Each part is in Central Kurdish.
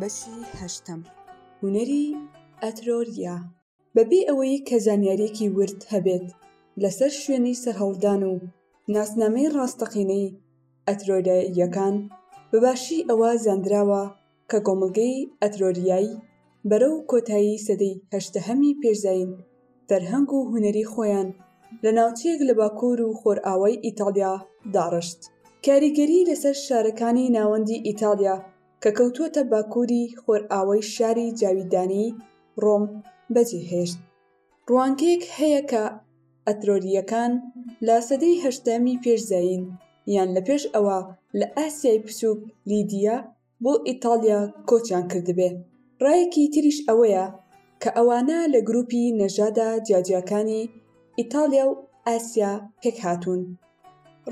بەشی هەشتم هوەری ئەترۆریا بەبێ ئەوەی کە زانیارێکی ورد هەبێت لەسەر شوێنی سەرهەڵدان و ناسنامەی ڕاستەقینەی ئەترۆداییەکان بەباشی ئەوە زانراوە کە کۆمەڵگەی ئەترۆریایی بەرەو کۆتایی سەدەی هەژدەهەمی پێش زایین فەرهەنگ و هونەری خۆیان لە ناوچەیەک لە باکوور و خۆرئاوای ئیتاڵیا داڕشت کاریگەری لەسەر شارەکانی ناوەندی ئیتاڵیا کە کەوتووەتە باکووری خۆرئاوای شاری جاویدانیی ڕۆم بەجێ هێشت. ڕوانگەیەک هەیە کە ئەترۆرییەکان لە سەدەی هەژدەمی پێش زایین یان لە پێش ئەوە لە ئاسیای بچووک، لیدیا، بۆ ئیتاڵیا کۆچیان کردبێ. ڕایەکی تریش ئەوەیە کە ئەوانە لە گرووپی نەژادە جیاجیاکانی ئیتاڵیا و ئاسیا پێک هاتوون.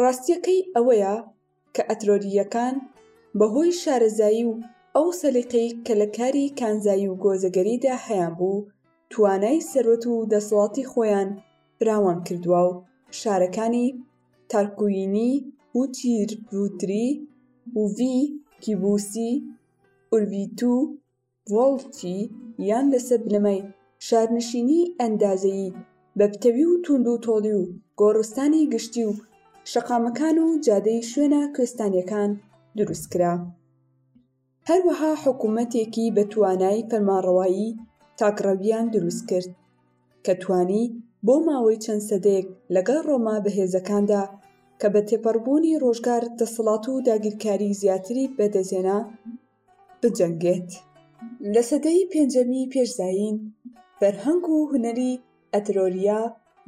ڕاستییەکەی ئەوەیە کە ئەترورییەکان بە هۆی شارەزایی و ئەو سەلیقەی کە لە کاری کانزایی و گۆزەگەریدا هەیان بوو، توانای سەروەت و دەسەڵاتی خۆیان فراوان کردوە و شارەکانی تارکوینی و تیربوتری و ڤی کیبوسی ئورڤیتو ڤۆڵتی یان لەسەر بنەمای شارنشینیی ئەندازەیی بە پتەوی و توندوتۆڵی و گۆڕستانی گشتی و شەقامەکان و جادەی شوێنە کوێستانییەکان دروستکرا. هەروەها حکوومەتێکی بە توانای فەرمانڕەوایی تاکڕەویان دروست کرد کە توانی بۆ ماوەی چەند سەدەیەک لەگەڵ ڕۆما بەهێزەکاندا کە بە تێپەڕبوونی ڕۆژگار دەسەڵات و داگیرکاریی زیاتری بەدەستهێنا، بجەنگێت. لە سەدەی پێنجەمی پێش زایین، فەرهەنگ و هونەری ئەترۆریا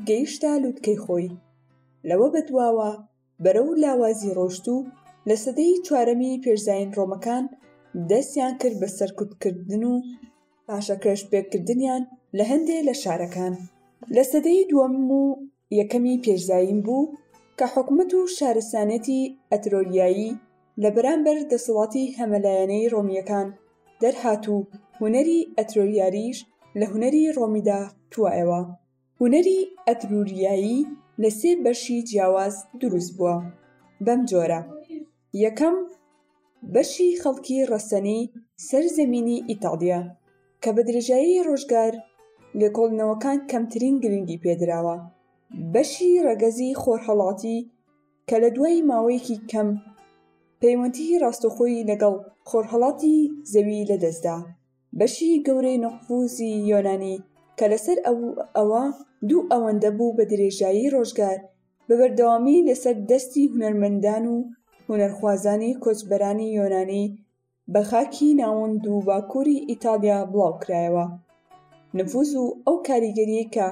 گەیشتە لووتکەی خۆی، لەوە بەدواوە، بەرەو لاوازی ڕۆشت و لە سەدەی چوارەمی پێش زایین ڕۆمەکان دەستیان کرد بە سەرکوتکردن و پاشەکەش پێکردنیان لە هەندێ لە شارەکان لە سەدەی دووەم و یەکەمی پێش زایین بوو کە حکومەت و شارستانێتی ئەترۆریایی لە بەرامبەر دەسەڵاتی هەمەلایەنەی ڕۆمییەکان دەرهات و هونەری ئەترۆریاریش لە هونەری ڕۆمیدا توایەوە. هونەری ئەتروریایی لە سێ بەشی جیاواز دروست بووە بەم جۆرە، یەکەم، بەشی خەڵکی ڕەسەنی سەر زەمینی ئیتاڵیا، کە بە درێژایی ڕۆژگار لێکۆڵینەوەکان کەمترین گرنگی پێ دراوە، بەشی ڕەگەزی خۆرهەڵاتی، کە لە دوای ماوەیەکی کەم پەیوەندیی ڕاستەخۆی لەگەڵ خۆرهەڵاتی زەوی لە دەست دا. بەشی گەورەی نقوزی یۆنانی کە لەسەر ئەوە دوو ئەوەندە بوو بە درێژایی ڕۆژگار بە بەردەوامی لەسەر دەستی هونەرمەندان و هونەرخوازانی کۆچبەرانی یۆنانی بە خاکی ناوەند و باکووری ئیتالیا بڵاوکرایەوە نفوز و ئەو کاریگەریەی کە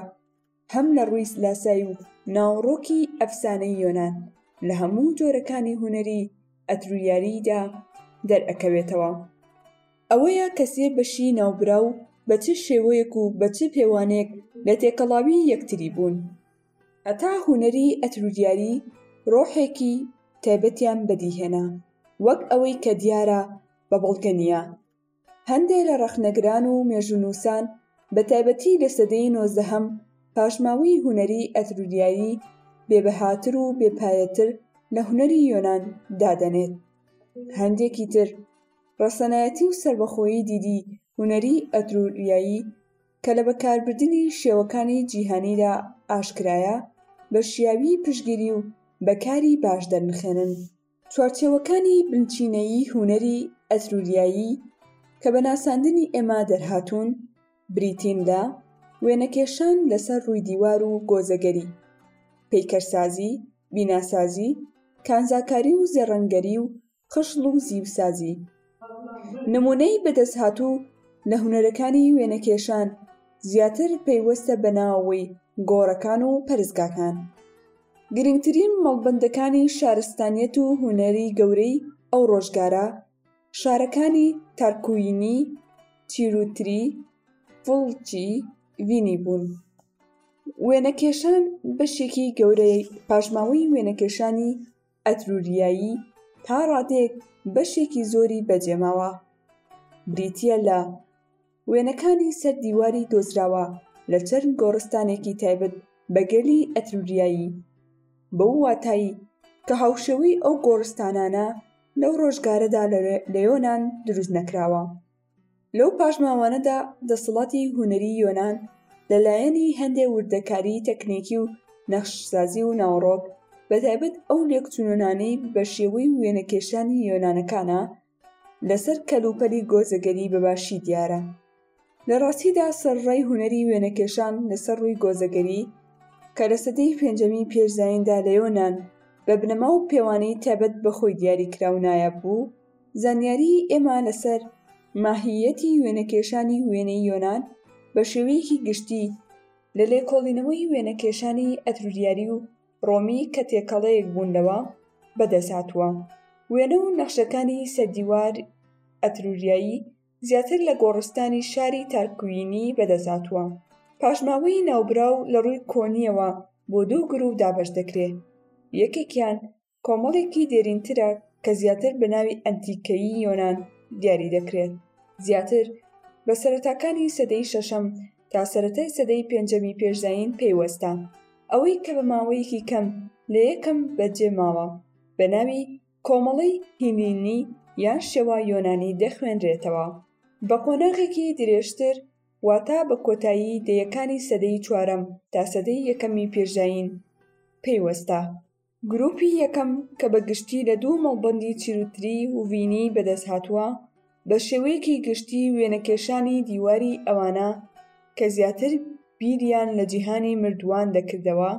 هەم لە ڕووی لاسایی و ناوەڕۆکی ئەفسانەی یۆنان لە هەموو جۆرەکانی هونەری ئەترویاریدا دەرئەکەوێتەوە ئەوەیە کە سێ بەشی ناوبراو بە چ شێوەیەک و بە چ پێوانێک لە تێکەڵاوی یەکتری بوون هەتا هونەری ئەترویاری ڕۆحێکی تایبەتیان بەدیهێنا وەک ئەوەی کە دیارە بە بەڵگە نییە هەندێ لە ڕەخنەگران و مێژوونووسان، بە تایبەتی لە سەدەی نۆزدەهەم، پاشماوەی هونەری ئەتروریایی بێبەهاتر و بێپایەتر لە هونەری یۆنان دادەنێت. هەندێکی تر، ڕەسەنایەتی و سەربەخۆیی دیدی هونەری ئەتروریایی کە لە بەکاربردنی شێوەکانی جیهانیدا ئاشکرایە، بە شیاوی پشتگیری و بەکاری باش دەرنخێنن. چوارچێوەکانی بنچینەیی هونەری ئەتروریایی کە بە ناساندنی ئێمە دەرهاتوون، بریتین لە، وێنەکێشان لەسەر ڕووی دیوار و گۆزەگەری، پەیکەرسازی، بیناسازی، کانزاکاری و زێڕەنگەری و خشڵ و زیوسازی. نموونەی بەدەستهاتوو لە هونەرەکانی وێنەکێشان زیاتر پەیوەستە بە ناوەوەی گۆڕەکان و پەرستگاکان. گرنگترین مەڵبەندەکانی شارستانیەت و هونەری گەورەی ئەو ڕۆژگارە، شارەکانی تارکوینی، تیروتری، فولچی، ڤینی بوون. وێنەکێشان بەشێکی گەورەی پاشماوەی وێنەکێشانی. ئەتروریایی تا ڕادەیەک بەشێکی زۆری بەجێماوە بریتییە لە وێنەکانی سەر دیواری دۆزراوە لە چەند گۆڕستانێکی تایبەت بە گەلی ئەتروریایی، بەو واتای کە هاوشێوەی ئەو گۆڕستانانە لەو ڕۆژگارەدا لە یۆنان دروست نەکراوە. لەو پاشماوانەدا دەسەڵاتی هونەری یۆنان لە لایەنی هەندێ وردەکاری تەکنێکی و نەخشسازی و ناوەڕۆک بە تایبەت ئەو لێکچونانەی بە شێوەی وێنەکێشانی یۆنانەکانە لە سەر کەلوپەلی گۆزەگەری بە باشی دیارە لە ڕاستیدا سەرڕای هونەری وێنەکێشان لە سەر ڕووی گۆزەگەری کە لە سەدەی پێنجەمی پێش زایندا لە یۆنان بە بنەما و پێوانەی تایبەت بە خۆی دیاری کراو نایاب بوو زانیاریی ئێمە لەسەر ماهییەتی وێنەکێشانی وێنەی یۆنان بە شێوەیەکی گشتی لە لێکۆڵینەوەی وێنەکێشانی ئەتروریایی و ڕۆمی کە تێکەڵەیەک بوون لەوە، بەدەست هاتووە. وێنە و نەخشەکانی سەر دیوار ئەتروریایی زیاتر لە گۆڕستانی شاری تارکوینی بەدەست هاتووە. پاشماوەی ناوبراو لە ڕووی کۆنییەوە بۆ دوو گرووپ دابەش دەکرێ، یەکێکیان کۆمەڵێکی دێرینترە کە زیاتر بە ناوی ئەنتیکەیی یۆنان دیاری دەکرێت زیاتر بە سەرەتاکانی سەدەی شەشەم تا سەتای سەدەی پێنجەمی پێشداین پەیوەستە ئەوەی کە بە ماوەیەکی کەم لە یەکەم بەجێ ماوە بە ناوی کۆمەڵەی هیلینی یان شێوا یۆنانی دەخوێنرێتەوە بە قۆناغێکی درێژتر واتا بە کۆتایی دەیەکانی سەدەی چوارەم تا سەدەی یەکەمی پێشداین پەیوەستە گروپی یەکەم کە بە گشتی لە دوو مەڵبەندی چروتری و ڤینی بەدەستهاتووە، بە شێوەیەکی گشتی وێنەکێشانی دیواری ئەوانە کە زیاتر بیریان لە جیهانی مردووان دەکردەوە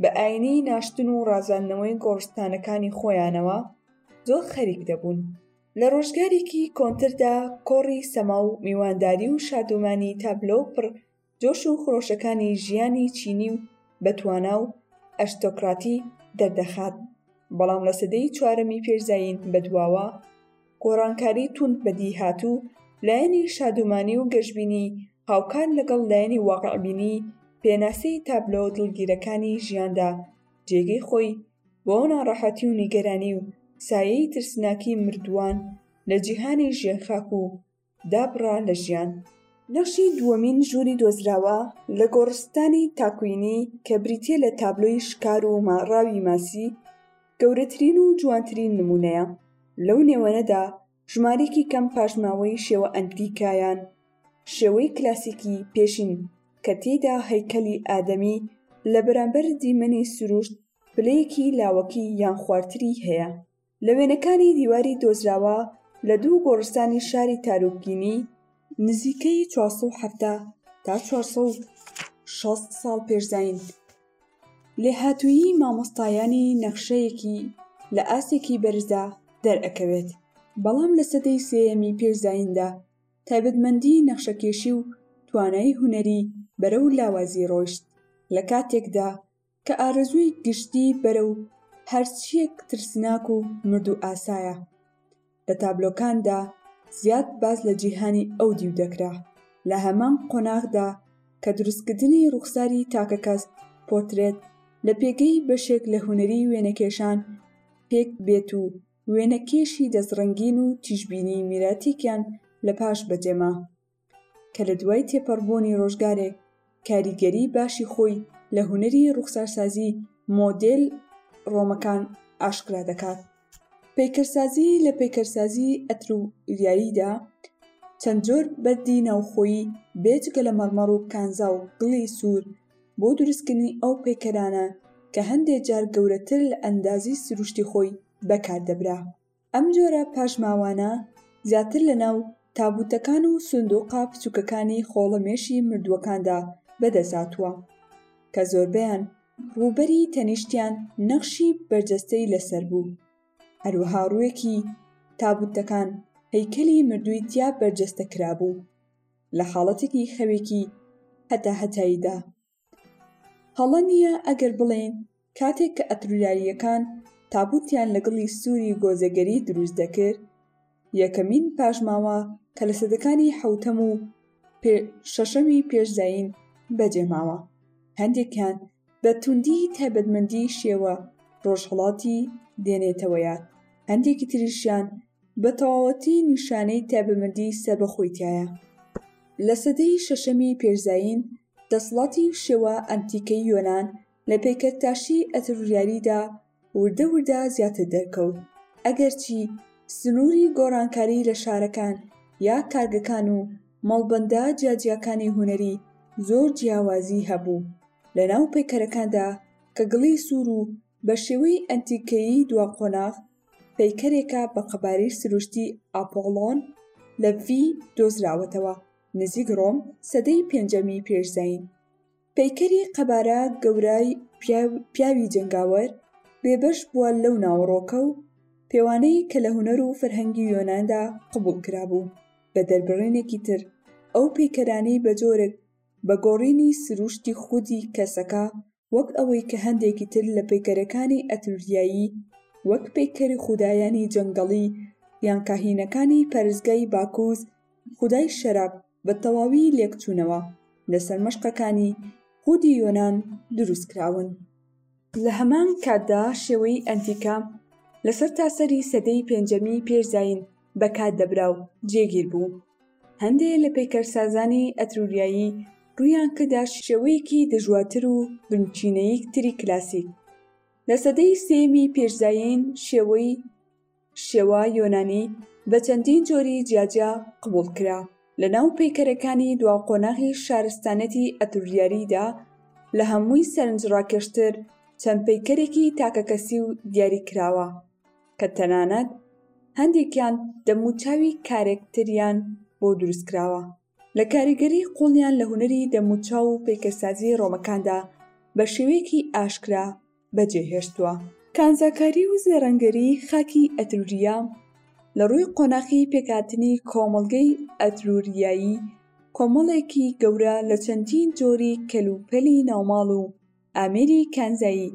بە ئایینی ناشتن و ڕازاندنەوەی گۆڕستانەکانی خۆیانەوە زۆر خەریک دەبوون. لە ڕۆژگارێکی کۆنتردا کۆڕی سەما و میوانداری و شادومانی تابلۆ پڕ جۆش و خرۆشەکانی ژیانی چینی و بەتوانا و ئەرستۆکراتی دەردەخات، بەڵام لە سەدەی چوارەمی پێش زایین بەدواوە گۆڕانکاری توند بەدیهات و لایەنی شادومانی و گەشبینی هاوکات لەگەڵ لایەنی واقعبینی پێناسەی تابلۆ دڵگیرەکانی ژیاندا جێگەی خۆی بۆ ناڕەحەتی و نیگەرانی و سایەی ترسناکی مردووان لە جیهانی ژێرخاک و دابڕا لە ژیان. نەخشی دووەمین ژووری دۆزراوە لە گۆڕستانی تاکوینی کە بریتییە لە تابلۆی شکار و ماڕاوی ماسی، گەورەترین و جوانترین نموونەیە، لەو نێوەنەدا ژمارەیەکی کەم پاشماوەی شێوە ئەنتیکە یان شێوەی کلاسیکی پێشین کە تێیدا هەیکەلی ئادەمی لە بەرامبەر دیمەنی سروشت پلەیەکی لاوەکی یان خوارتری هەیە. لە وێنەکانی دیواری دۆزراوە لە دوو گۆڕستانی شاری تاروگینی نزیکەی 470 تا 460 ساڵ پێشزین لێهاتوویی مامۆستایانی نەخشەیەکی لە ئاستێکی بەرزدا دەرئەکەوێت بەڵام لە سەدەی سێیەمی پێشزیندا تایبەتمەندی نەخشەکێشی و توانای هونەری بەرەو لاوازی ڕۆیشت لە کاتێکدا کە ئارەزووی گشتی بەرەو هەرچییەک ترسناک و مردووئاسایە. لە تابلۆکاندا زیاد باس لە جیهانی ئەو دیو دەکرا، لە هەمان قۆناغدا کە دروستکردنی ڕووخساری تاکەکەس، پۆرترێت، لە پێگەی بەشێک لە هونەری وێنەکێشان پێک بێت و وێنەکێشی دەستڕەنگین و تیژبینی میراتێکیان لە پاش بەجێما. کە لە دوای تێپەڕبوونی ڕۆژگارێک کاریگەری باشی خۆی لە هونەری ڕوخسارسازی مۆدێل ڕۆمەکان ئاشکرا دەکات. پەیکەرسازی لە پەیکەرسازی ئەتروریاییدا چەند جۆر بەردی ناوخۆیی بێجگە لە مەڕمەڕ و کانزا و گڵی سوور بۆ دروستکردنی ئەو پەیکەرانە کە هەندێ جار گەورەتر لە ئەندازی سروشتی خۆی بەکار دەبرا. ئەم جۆرە پاشماوانە زیاتر لەناو تابووتەکان و سندووقە بچووکەکانی خۆڵەمێشی مردووەکاندا بەدەستهاتووە، کە زۆربەیان ڕووبەری تەنیشتیان نەخشی بەرجەستەی لەسەر بوو. هەروەها ڕووێکی تابووتەکان هەیکەلی مردووی تیا بەرجەستە کرابوو لە حاڵەتێکی خەوێکی هەتاهەتاییدا. هەڵە نییە ئەگەر بڵێین کاتێک کە ئەتروریالییەکان تابووتیان لە گڵی سووری گۆزەگەری دروست دەکرد، یەکەمین پاشماوە کە لە سەدەکانی حەوتەم و شەشەمی پێش زایین بەجێماوە، هەندێکیان بە توندی تایبەتمەندی شێوە ڕۆژهەڵاتی دێنێتەوە یاد، هەندێکی تریشیان بە تەواوەتی نیشانەی تایبەتمەندی سەربەخۆی تایە. لە سەدەی شەشەمی پێش زایین دەسڵاتی شێوە ئەنتیکەی یۆنان لە پەیکەرتاشیی ئەتروریالیدا وردە وردە زیاتر دەرکەوت، ئەگەرچی سنووری گۆڕانکاری لە شارەکان یا کارگەکان و مەڵبەندە جیاجیاکانی هونەری زۆر جیاوازی هەبوو لەناو پەیکەرەکاندا کە گڵی سوور و بە شێوەی ئەنتیکەیی دوا قۆناغ پەیکەرێکە بە قەبارەی سروشتی ئاپۆڵۆن لە ڤی دۆزراوەتەوە. نزیک ڕۆم سەدەی پێنجەمی پێش زایین. پەیکەری قەبارە گەورای پیاوی جەنگاوەر بێبەش بووە لەو ناوەڕۆکە و پێوانەی کە لە هونەر و فەرهەنگی یۆناندا قبوڵ کرابوو، بە دەربڕینێکی تر ئەو پەیکەرانەی بە جۆرێک بە گۆڕینی سروشتی خودی کەسەکە وەک ئەوەی کە هەندێکی تر لە پەیکەرەکانی ئەتروریایی وەک پەیکەری خودایانی جەنگەڵی یان کاهینەکانی پارێزگای باکوس خودای شەراب بە تەواوی لێکچوونەوە لەسەر مەشقەکانی خودی یۆنان دروستکراون. لە هەمان کاتدا شێوەی ئەنتیکە لە سەرتاسەری سەدەی پێنجەمی پێش زایین بەکاردەبرا و جێگیر بوو. هەندێ لە پەیکەرسازانی ئەتروریایی ڕوویان کردە شێوەیەکی دژوارتر و بنچینەییک تری کلاسیک. لە سەدەی سێیەمی پێش زایین شێوەی، شێوا یۆنانی، بە چەندین جۆری جیاجیا قبووڵ کرا. لە ناو پەیکەرەکانی دوا قۆناغی شارستانێتی ئەتروریاییدا لە هەمووی سەرنجڕاکێشتر چەند پەیکەرێکی تاکەکەسی و دیاری کراوە. کە تەنانەت هەندێکیان دەموچاوی کارێکتریان بۆ دروستکراوە، لە کاریگەری قوڵیان لە هونەری دەموچاو و پەیکەرسازی ڕۆمەکاندا بە شێوەیەکی ئاشکرا بەجێهێشتووە. کانزاکاری و زێڕەنگەریی خاکی ئەتروریە لە ڕووی قۆناخی پێکهاتنی کۆمەڵگەی ئەتروریایی کۆمەڵێکی گەورە لە چەندین جۆری کەلوپەلی ناوماڵ و ئامێری کانزایی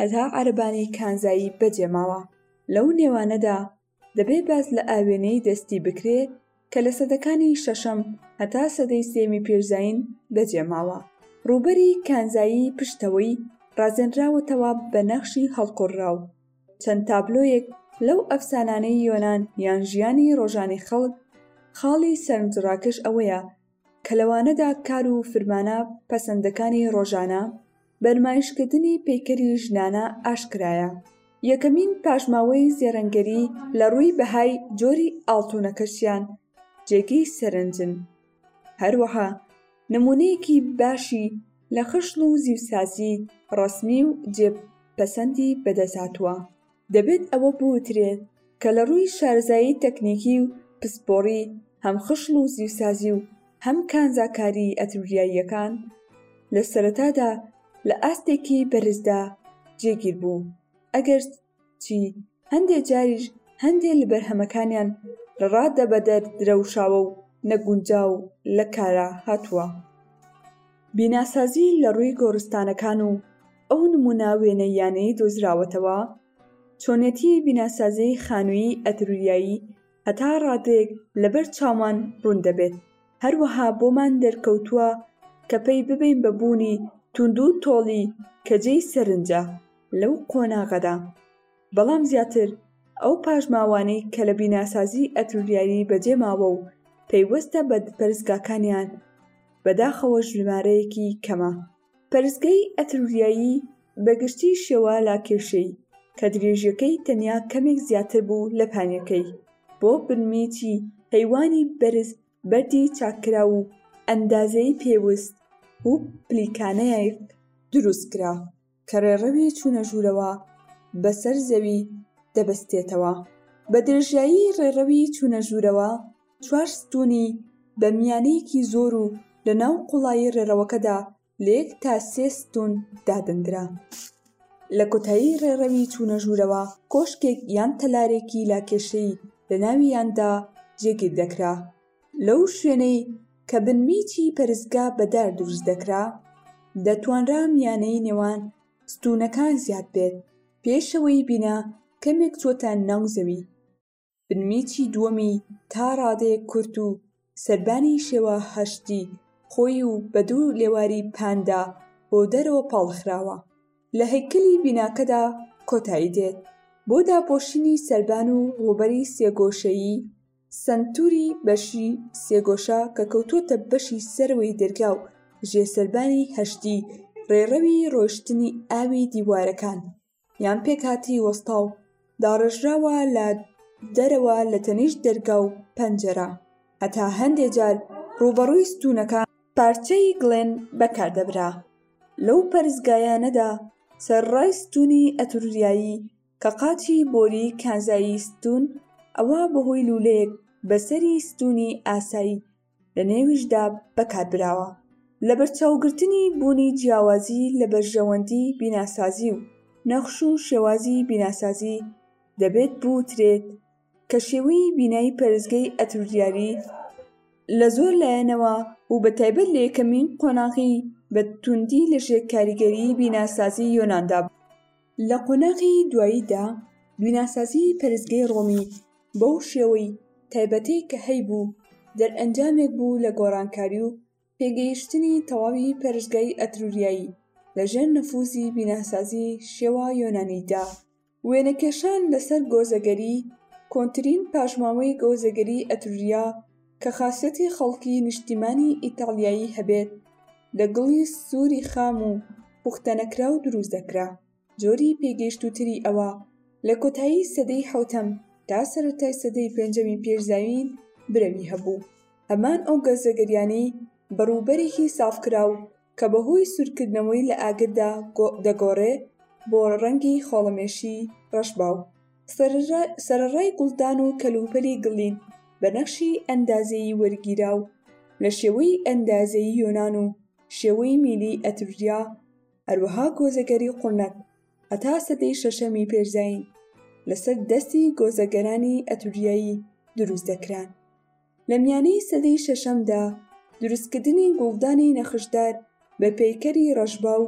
هەتا عەرەبانی کانزایی بەجێ ماوە لەو نێوانەدا دەبێ باس لە ئاوێنەی دەستی بکرێ کە لە سەدەکانی شەشەم هەتا سەدەی سێمی پێش زایین بەجێ ماوە ڕووبەری کانزایی پشتەوەی ڕازێنراوەتەوە بە نەخشی هەڵقوڕراو چەند تابلۆیەک لەو ئەفسانانەی یۆنان یان ژیانی ڕۆژانی خەڵک خاڵی سەرنجڕاکش ئەوەیە کە لەوانەدا کار و فرمانە پەسەندەکانی ڕۆژانە بە نمایشکردنی پەیکەری ژنانە ئاشکرایە. یەکەمین پاشماوەی زێڕەنگەری لە ڕووی بەهای جۆری ئاڵتونەکەشیان جێگەی سەرنجن. هەروەها نمونەیەکی باشی لە خشڵ و زیوسازی ڕەسمی و جێ پەسەندی بەدەستهاتووە. دەبێت ئەوە بوترێت کە لە ڕووی شارەزایی تەکنیکی و پسپۆڕی هەم خشڵ و زیوسازی و هەم کانزاکاریی ئەتروریاییەکان لە سەرەتادا لە ئاستێکی بەرزدا جێگیر بوو، ئەگەرچی هەندێک جاریش هەندێک لە بەرهەمەکانیان لە ڕاددە بەدەر درەوشاوە و نەگونجاو لە کارا هاتووە. بیناسازی لە ڕووی گۆڕستانەکان و ئەو نموونە وێنەییانەی دۆزراوەتەوە، چۆنێتی بیناسازی خانووی ئەتروریایی هەتا ڕادەیەک لەبەر چاومان ڕوون دەبێت، هەروەها بۆمان دەرکەوتووە کە پەی ببەین بە بوونی توندوتۆڵی کە جێی سەرنجە لەو قۆناغەدا. بەڵام زیاتر ئەو پاشماوانەی کە لە بیناسازی ئەتروریایی بەجێ ماوە و پەیوەستە بە پەرستگاکانیان بەداخەوە ژمارەیەکی کەمە. پەرستگەی ئەتروریایی بە گشتی شێوا لە کێشەی کە درێژیەکەی تەنیا کەمێک زیاتر بوو لە پانیەکەی بۆ بنمیچی هەیوانی بەرز بەردی چاککراو و ئەندازەی پێوست و پلیکانەیەک دروست کرا. کە ڕێڕەوی چوونە ژوورەوە بەسەر زەوی دەبەستێتەوە. بە درێژایی ڕێڕەوی چوونە ژوورەوە، چوار ستوونی بە میانەیەکی زۆر و لە ناو قوڵایی ڕێڕەوەکەدا لە یەک تا سێ ستوون دادەندرا. لە کۆتایی ڕێڕەوی چوونە ژوورەوە، کۆشکێک یان تەلارێکی لاکێشەی لە ناویاندا جێگیر دەکرا. لەو شوێنەی کە بنمیچی پەرستگا بە دار دروست دەکرا، دەتوانرا میانەی نێوان ستوونەکان زیاد بێت، پێشەوەی بینا کەمێک چۆتە ناو زەوی. بنمیچی دووەمی تا ڕادەیەک کورت و سەربانی شێوە هەشتی خۆی و بە دوو لێواری پاندا بۆ دەرەوە پاڵخراوە، لە هەیکەلی بیناکەدا کۆتایی دێت. بۆ داپۆشینی سەربان و ڕووبەری سێگۆشەیی، سەنتوری بەشی سێگۆشە کە کەوتووەتە بەشی سەرەوەی دەرگا و ژێ سەربانی هەشتی ڕێڕەوی ڕۆیشتنی ئاوی دیوارەکان یان پێکهاتی وەستاو داڕێژراوە لە دەرەوە لە تەنیشت دەرگا و پەنجەرە هەتا هەندێ جار ڕووبەڕووی ستوونەکان پارچەی گڵێن بەکاردەبرا لەو پەرستگایانەدا سەرڕای ستوونی ئەتروریایی کە قاچی بۆری کانزایی ستوون ئەوا بەهۆی لوولەیەک بەسەری ستوونی ئاسایی لە نێویشدا بەکاربراوە لە بەرچاوگرتنی بوونی جیاوازی لە بەرژەوەندی بیناسازی و نەخش و شێوازی بیناسازی دەبێت بوترێت کە شێوەی بینای پەرستگەی ئەتروریالی لە زۆر لایەنەوە و بە تایبەت لە یەکەمین قۆناغی بە توندی لە ژێر کاریگەریی بیناسازی یۆناندا بوو. لە قۆناغی دواییدا بیناسازیی پەرستگەی ڕۆمی بەو شێوەی تایبەتەی کە هەیبوو دەرئەنجامێک بوو لە گۆڕانکاری و پێگەیشتنی تەواوی پەرستگای ئەتروریایی لەژێر نفوزی بیناسازیی شێوە یۆنانیدا. وێنەکێشان لەسەر گۆزەگەری، کۆنترین پاشماوەی گۆزەگەری ئەتروریا، کە خاسیەتی خەڵکی نیشتیمانی ئیتاڵیایی هەبێت لە گڵی سووری خام و پوختەنەکراو دروست دەکرا، جۆری پێگەیشتووتری ئەوە لە کۆتایی سەدەی حەوتەم تا سەرەتای سەدەی پێنجەمی پێش زایین برەوی هەبوو، هەمان ئەو گەزەگەریانەی بە ڕووبەرێکی سافکراو کە بە هۆی سوورکردنەوەی لە ئاگردا دەگۆڕێ بۆ ڕەنگی خۆڵەمێشی ڕەشباو. سەرەڕای گوڵدان و کەلوپەلی گڵین بە نەخشی ئەندازەیی وەرگیراو لە شێوەی ئەندازەیی یۆنان و شێوەی میلی ئەتروریا، هەروەها گۆزەگەری قوڕنەک هەتا سەدەی شەشەمی پێش زایین لەسەر دەستی گۆزەگەرانی ئەتروریایی دروست دەکران. لە میانەی سەدەی شەشەمدا دروستکردنی گوڵدانی نەخشدار بە پەیکەری ڕەشبا و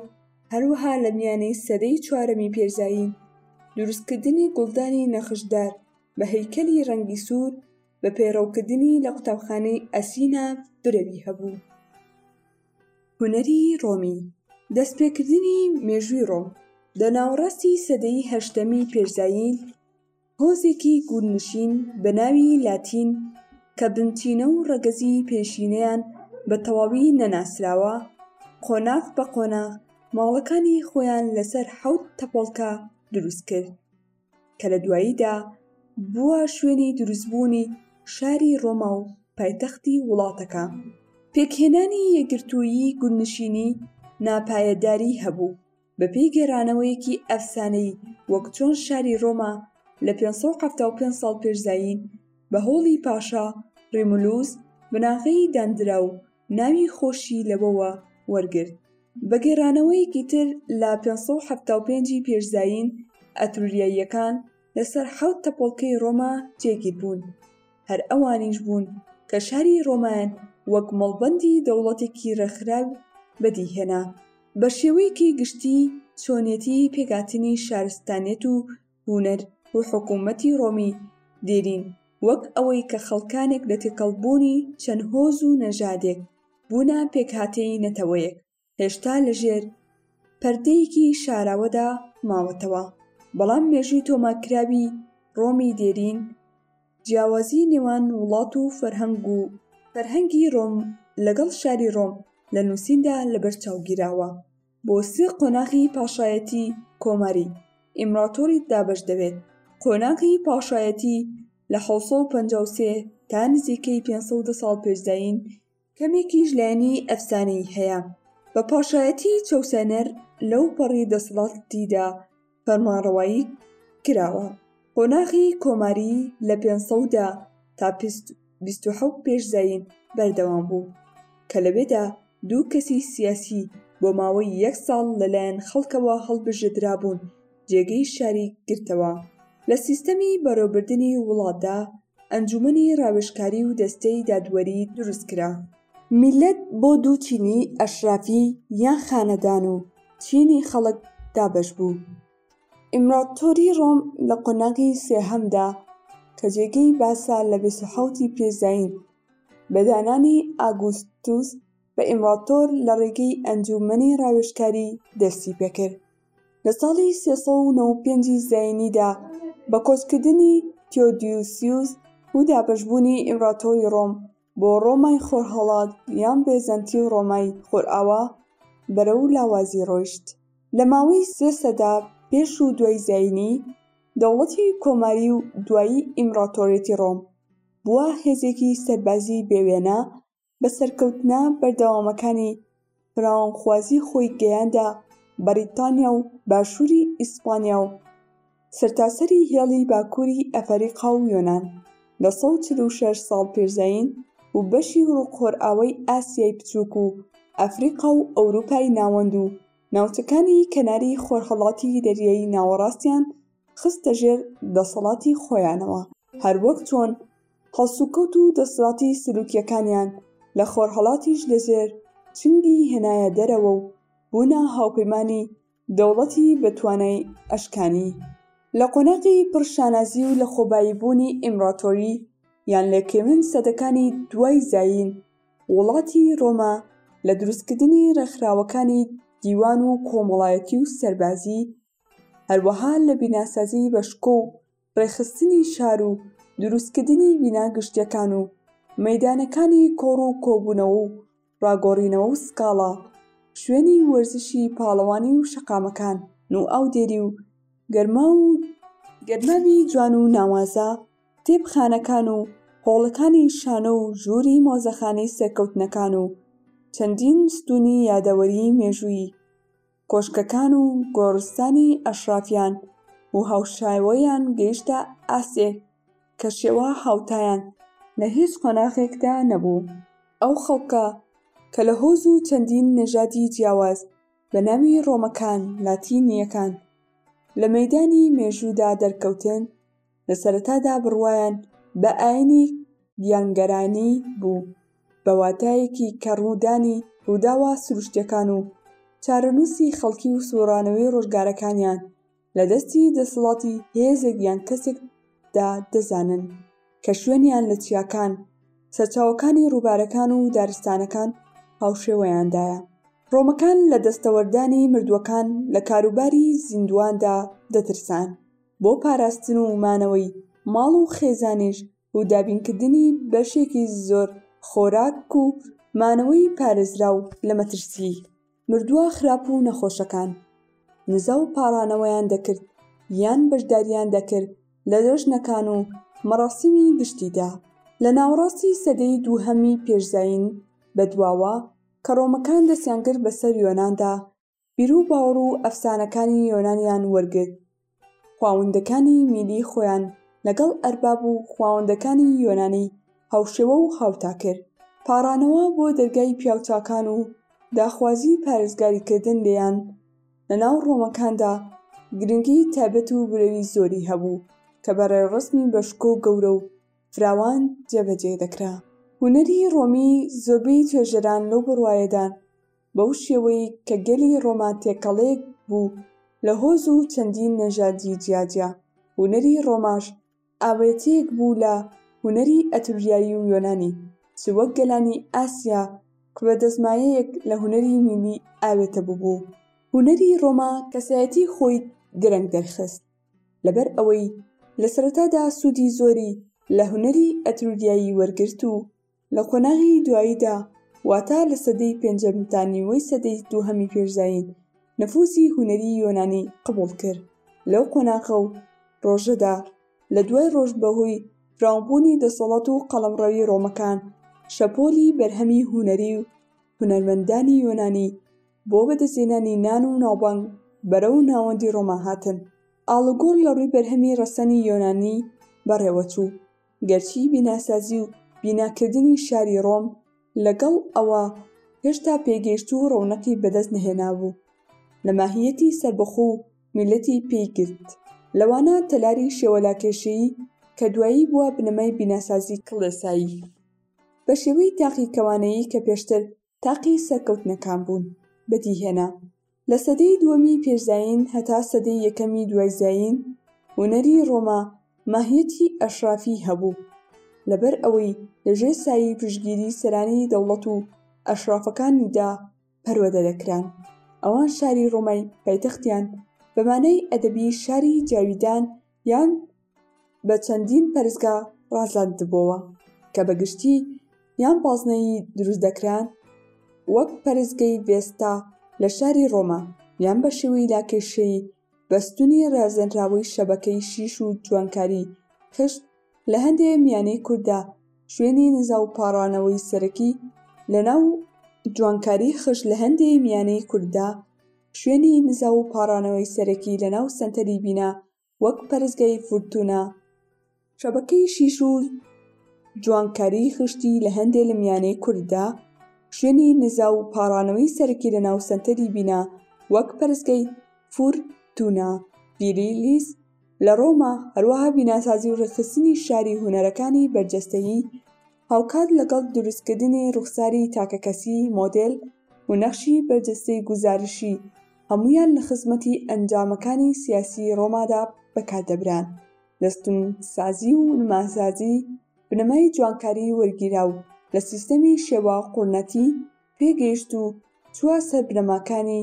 هەروەها لە میانەی سەدەی چوارەمی پێش زایین دروستکردنی گوڵدانی نەخشدار بە هەیکەلی ڕەنگی سوور بە پەیڕەوکردنی لە قوتابخانەی ئەسینا برەوی هەبوو. هونەری ڕۆمی دەستپێکردنی مێژووی ڕۆم لە ناوەڕاستی سەدەی هەشتەمی پێش زایین، هۆزێکی گوندنشین بە ناوی لاتین کە بنچینە و ڕەگەزی پێشینەیان بە تەواوی نەناسراوە، قۆناغ بە قۆناغ ماڵەکانی خۆیان لەسەر حەوت تەپۆڵکە دروست کرد، کە لە دواییدا بووە شوێنی دروستبوونی شاری ڕۆما و پایتەختی وڵاتەکە. پێکهێنانی یەکگرتوویی گوندنشینی ناپایەداری هەبوو، بەپێی گێرانەوەیەکی ئەفسانەیی وەک چۆن شاری ڕۆما لە 575 ساڵ پێش زایین بە هۆڵی پاشا ڕیمولوس بناغەیی داندرا و ناوی خۆشی لەوەوە وەرگرت بە گێرانەوەیەکی تر لە 575 ی پێش زایین ئەتروریاییەکان لەسەر حەوت تەپۆڵکەی ڕۆما جێگیر بوون، هەر ئەوانیش بوون کە شاری ڕۆمایان وەک مەڵبەندی دەوڵەتێکی ڕێکخراو بەدی هێنا. بە شێوەیەکی گشتی چۆنێتی پێکهاتنی شارستانیەت و هونەر و حکوومەتی ڕۆمی دێرین وەک ئەوەی کە خەڵکانێک لە تێکەڵبوونی چەند هۆز و نەژادێک بوونە پێکهاتەی نەتەوەیەک، هێشتا لە ژێر پەردەیەکی شاراوەدا ماوەتەوە بەڵام مێژووی تۆماکراوی ڕۆمی دێرین جیاوازی نێوان وڵات و فەرهەنگ و فەرهەنگی ڕۆم لەگەڵ شاری ڕۆم لە نووسیندا لەبەر چاوگیراوە بۆ سێ قۆناغی پاشایەتی کۆماری ئیمراتۆری دابەش دەبێت قۆناغی پاشایەتی لە 1950 تا نزیکەی 500 ساڵ پێشداین کەمێکیش لایەنی ئەفسانەیی هەیە. بە پاشایەتیی چەوسێنەر لەوپەڕی دەسەڵاتیدا فەرمانڕەوایی کراوە. قۆناغی کۆماری لە پێنج سەد و دە تا بیست و حەوت پێش زایین بەردەوام بوو، کە لەوێدا دوو کەسی سیاسی بۆ ماوەی یەک ساڵ لەلایەن خەڵکەوە هەڵبژێدرابوون جێگەی شاری گرتەوە. لە سیستەمی بەڕێوەبردنی وڵاتدا، ئەنجومەنی ڕاوێژکاری و دەستەی دادوەری دروست کرا. میللەت بۆ دوو چینی ئەشرافی یان خانەدان و چینی خەڵک دابەش بوو. ئیمڕاتۆری ڕۆم لە قۆناغی سێهەمدا کە جێگەی باسە لە بیست و حەوت ی پێش زایین بە دانانی ئاگوستوس بە ئیمڕاتۆر لە ڕێگەی ئەنجومەنی ڕاوێژکاری دەستی پێکرد. لە ساڵی سێ سەد و نەوەد و پێنج ی زایینیدا بە کۆچکردنی تیۆدیوسیوس و دابەشبوونی ئیمپراتۆری ڕۆم بۆ ڕۆمای خۆرهەڵات یان بێزەنتی و ڕۆمای خۆرئاوا بەرەو لاوازی ڕۆیشت. لە ماوەی سێ سەدە پێش و دوای زایینی، دەوڵەتی کۆماری و دوایی ئیمپراتۆریەتی ڕۆم بووە هێزێکی سەربازی بێوێنە بە سەرکەوتنە بەردەوامەکانی فراوانخوازی خۆی گەیاندە بەریتانیا و باشووری ئیسپانیا و سەرتاسەری هێڵی باکووری ئەفەریقا و یۆنان لە ١٤٦ ساڵ پێرزایین و بەشی ڕۆکخۆرئاوای ئاسیای بچووک و ئەفریقا و ئەوروپای ناوەند و ناوچەکانی کەناری خۆرهەڵاتی دەریای ناوەڕاستیان خستە ژێر دەسەڵاتی خۆیانەوە هەروەک چۆن هەڵسوکەوت و دەسڵاتی سلوکیەکانیان لە خۆرهەڵاتیش لە ژێر چنگی هێنایە دەرەوە و بوونە هاوپەیمانی دەوڵەتی بە توانای ئەشکانی. لە قۆناغی پڕ شانازی و لەخۆبایی بوونی ئیمڕاتۆری یان لەکێمن سەدەکانی دوای زایین، وڵاتی ڕۆما لە دروستکردنی ڕێکخراوەکانی دیوان و کۆمەڵایەتی و سەربازی، هەروەها لە بیناسازی بە شکۆ و ڕێکخستنی شار و دروستکردنی بینا گشتیەکان و مەیدانەکانی کۆڕ و کۆبوونەوە و ڕاگۆڕینەوە و سکاڵا، شوێنی وەرزشی پاڵەوانی و شەقامەکان و ئاودێری و گەرماو و گەرماوی جوان و ناوازە، کتێبخانەکان و هۆڵەکانی شانۆ و ژووری مۆزەخانەی سەرکەوتنەکان و چەندین ستوونی یادەوەریی مێژوویی. کۆشکەکان و گۆڕستانی ئەشرافیان و هاوشێوەیان گەیشتە ئاستێک کە شێوە هاوتایان لە هیچ قۆناغێکدا نەبوو. ئەو خەڵکە کە لە هۆز و چەندین نەژادی جیاواز بە ناوی ڕۆمەکان، لاتینییەکان، لە مەیدانی مێژوودا دەرکەوتن، لە سەرەتادا بڕوایان بە ئایینی گیانگەرانی بوو بە واتایەکی کە ڕوودانی ڕووداوە سروشتیەکان و چارەنووسی خەڵکی و سووڕانەوەی ڕۆژگارەکانیان لە دەستی دەسەڵاتی هێزێک یان کەسێک دا دەزانن کە شوێنیان لە چیاکان، سەرچاوەکانی ڕووبارەکان و دارستانەکان هاوشێوەیان دایە. ڕۆمەکان لە دەستەوەردانی مردووەکان لە کاروباری زیندوواندا دەترسان. بۆ پاراستن و مانەوەی ماڵ و خێزانیش و دابینکردنی بەشێکی زۆر خۆراک و مانەوەی پارێزراو لە مەترسیی مردووە خراپ و نەخۆشەکان، نزا و پاڕانەوەیان دەکرد یان بەشدارییان دەکرد لە جەژنەکان و مەڕاسیمی گشتیدا. لە ناوەڕاستی سەدەی دووهەمی پێش زایین بەدواوە کە ڕۆمەکان دەستیان گرت بەسەر یۆناندا، بیرو باوڕو ئەفسانەکانی یۆنانیان وەرگرت خواوەندەکانی میلی خۆیان لەگەڵ ئەرباب و خواوەندەکانی یۆنانی هاوشێوە و هاوتاکرد پاڕانەوە بۆ دەرگای پیاوچاکان و داخوازی پارێزگاری کردن لێیان لەناو ڕۆمەکاندا گرنگی تایبەت و برەوی زۆری هەبوو کە بە ڕێوڕەسمی بەشکۆ گەورە و فراوان جێبەجێ دەکرا هونەری ڕۆمی زۆربەی توێژەران لەو بڕوایەدان بەو شێوەی کە گەلی ڕۆما تێکەڵەیەک بوو لە هۆز و چەندین نەژادی جیاجیا، هونەری ڕۆماش ئاوەتەیەک بوو لە هونەری ئەتروریایی و یۆنانی، چ وەک گەلانی ئاسیا کە بە دەستمایەیەک لە هونەری میلی ئاوێتە ببوو. هونەری ڕۆما کەسایەتی خۆی درەنگ دەرخست، لەبەر ئەوەی لە سەرەتادا سوودی زۆری لە هونەری ئەتروریایی وەرگرت و لە قۆناغی دواییدا، واتە لە سەدەی پێنجەم تا نیوەی سەدەی دووهەمی پێش زایین، نفوزی هونەری یۆنانی قبوڵ کرد لەو قۆناغە و ڕۆژەدا، لە دوای ڕۆژ بەهۆی فراوانبوونی دەسەڵات و قەڵەمڕەوی ڕۆمەکان، شەپۆلی بەرهەمی هونەری و هونەرمەندانی یۆنانی بۆ بەدەستهێنانی نان و ناوبانگ بەرەو ناوەندی ڕۆما هاتن. ئاڵوگۆڕ لە ڕووی بەرهەمی ڕەسەنی یۆنانی بەڕێوەچوو. گەرچی بیناسازی و بیناکردنی شاری ڕۆم لەگەڵ ئەوە هێشتا پێگەیشتوو و ڕەونەقی بەدەست نەهێنابوو، لە ماهییەتی سەربەخۆ و میللەتی پێی گرت، لەوانە تەلاری شێوەلاکێشەیی کە دوایی بووە بنەمای بیناسازی کڵێسایی، بە شێوەی تاقیکەوانەیی کە پێشتر تاقی سەرکەوتنەکان بوون بەدی هێنا. لە سەدەی دووەمی پێش زایین هەتا سەدەی یەکەمی دوای زایین هونەری ڕۆما ماهیەتی ئەشرافیی هەبوو، لەبەر ئەوەی لە ژێر سایەی پشتگیری سەرانی دەوڵەت و ئەشرافەکانیدا پەروەدە دەکران. ئەوان شاری ڕۆمای پایتەختیان بە مانای ئەدەبی شاری جاویدان یان بە چەندین پەرستگا ڕازاندبۆوە کە بە گشتی یان بازنەیی دروست دەکران وەک پەرستگەی ڤێستا لە شاری ڕۆما یان بە شێوەی لاکێشەیی بەستونی ڕازێنراوەی شەبەکەی شیش و جوانکاری خشت لە هەندێ میانەی کورددا شوێنی نزا و پاڕانەوەی سەرەکی لە ناو جوانکاری خشت لە هەندێ میانەی کورددا شوێنی نزا و پاڕانەوەی سەرەکی لەناو سەنتەری بینا وەک پەرستگای فورتونا، شەبەکەی شیش و جوانکاریی خشتی لە هەندێ لە میانەی کورددا، شوێنی نزا و پاڕانەوەی سەرەکی لەناو سەنتەری بینا وەک پەرستگای فورتونا ڤیریلیس لە ڕۆما، هەروەها بیناسازی و ڕێکخستنی شاری هونەرەکانی بەرجەستەیی، هاوکات لەگەڵ دروستکردنی ڕوخساری تاکەکەسی مۆدێل و نەخشی بەرجەستەی گوزارشی، هەموویان لە خزمەتی ئەنجامەکانی سیاسی ڕۆمادا بەکاردەبران، دەستوونسازی و نماسازی بنەمای جوانکاری وەرگیراو لە سیستەمی شێوە قوڕنەتی پێگەیشتوو چووە سەر بنەماکانی،